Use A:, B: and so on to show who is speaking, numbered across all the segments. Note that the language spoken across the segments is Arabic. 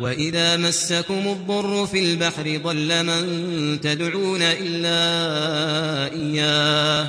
A: وإذا مسكم الضر في البحر ضل من تدعون إلا إياه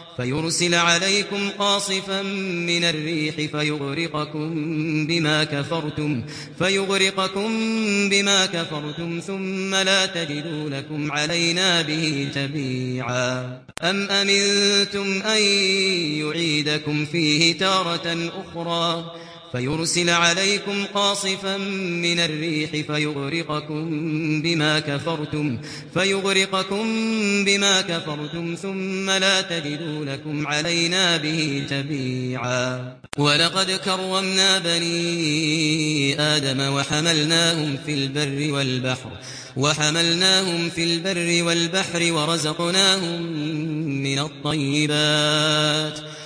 A: فيرسل عليكم قاصفا من الريح فيغرقكم بما كفرتم فيغرقكم بما كفرتم ثم لا تجدوا لكم علينا به تبيعا. أم أمنتم أن يعيدكم فيه تارة أخرى؟ فيرسل عليكم قاصفا من الريح فيغرقكم بما كفرتم فيغرقكم بما كفرتم ثم لا تجدوا لكم علينا به تبيعا ولقد كرمنا بني آدم وحملناهم في البر والبحر وحملناهم في البر والبحر ورزقناهم من الطيبات.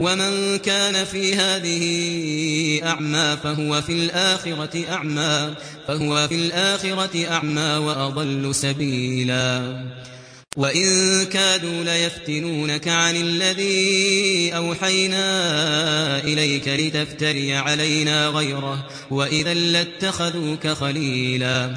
A: ومن كان في هذه أعمى فهو في الآخرة أعمى فهو في الآخرة أعمى وأضل سبيلا. وإن كادوا ليفتنونك عن الذي أوحينا إليك لتفتري علينا غيره وإذا لاتخذوك خليلا.